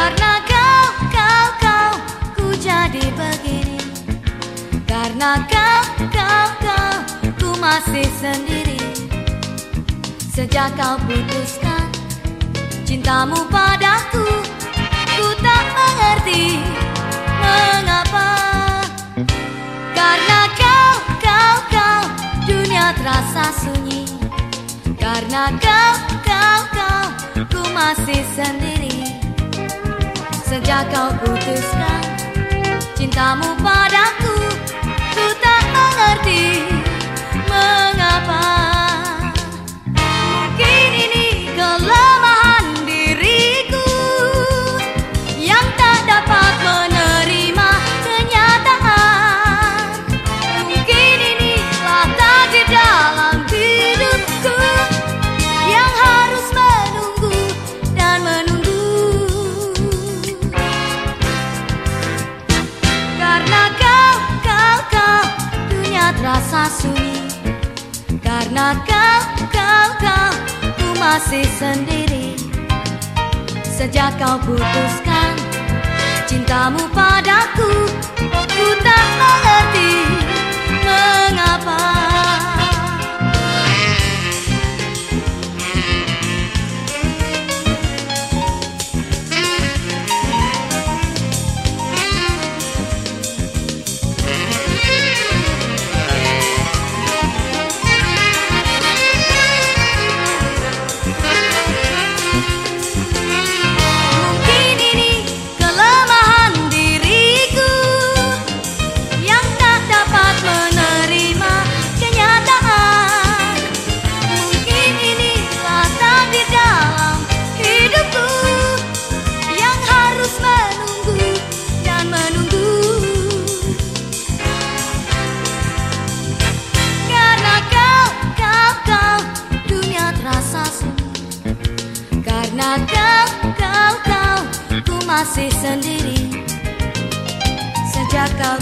Karena kau, kau, kau Ku jadi begini. Karena kau, kau, kau Ku masih sendiri. Sejak kau putuskan Cintamu padaku Ku tak mengerti Mengapa. Karena kau, kau, kau Dunia terasa sunyi. Karena kau, kau, kau Ku masih sendiri. Sejak kau putuskan. Cintamu padaku terasa sunyi. Karena kau, kau, kau Ku masih sendiri. Sejak kau putuskan Cintamu padaku Ku tak mengerti Karena kau, kau, kau Ku masih sendiri? Sejak kau